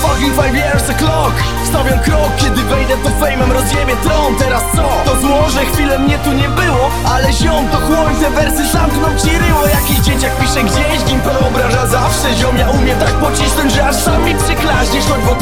fucking five years a clock. Stawiam krok, kiedy wejdę to fejmem rozjebie tron. Teraz co? To zło, że chwilę mnie tu nie było Ale ziom to chłoń, te wersy zamkną ci ryło. Jakiś dzieciak pisze gdzieś, gimpel obraża zawsze. Ziom ja umiem tak pocisnąć, że aż sam mi przyklaśniesz Choć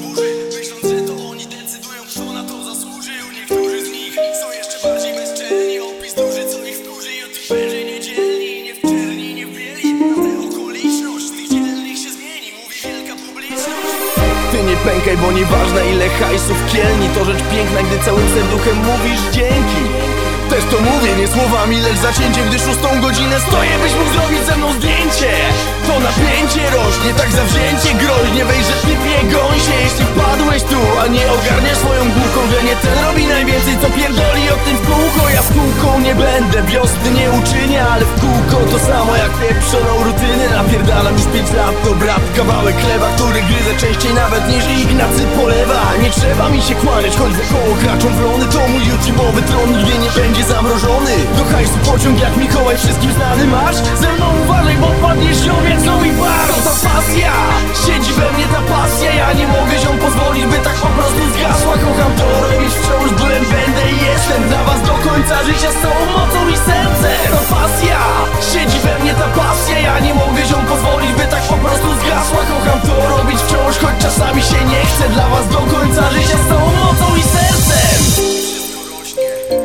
burzy Myśląc, że to oni decydują kto na to zasłużył. Niektórzy z nich są jeszcze bardziej bezczelni. Opis duży co ich wkurzy Youtuberzy niedzielni. Nie w nie w bieli Na tę okoliczność tych dzielnych się zmieni Mówi wielka publiczność. Ty nie pękaj, bo nieważne ile hajsów kielni To rzecz piękna, gdy całym serduchem mówisz dzięki. Też to mówię, nie słowami, lecz zacięciem Gdy szóstą godzinę stoję, byś mógł zrobić ze mną zdjęcie. To napięcie rośnie, tak zawzięcie groźnie Weź, najwięcej Co pierdoli o tym w kółko, ja z kółką nie będę Wiosny nie uczynię, ale w kółko to samo jak pieprzoną rutynę. Napierdalam już pięć lat, to brat kawałek chleba Który gryzę częściej nawet niż Ignacy polewa. Nie trzeba mi się kłaniać, choć wokoło kraczą wrony. To mój YouTube'owy tron nigdy nie będzie zamrożony. Do hajsu pociąg jak Mikołaj wszystkim znany masz? Ze mną uważaj, bo padniesz ją jak Zoe Bar ta pasja, siedzi we mnie ta pasja Ja nie mogę się pozwolić, by tak po prostu zgasła. Kocham to robić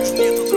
Os dedos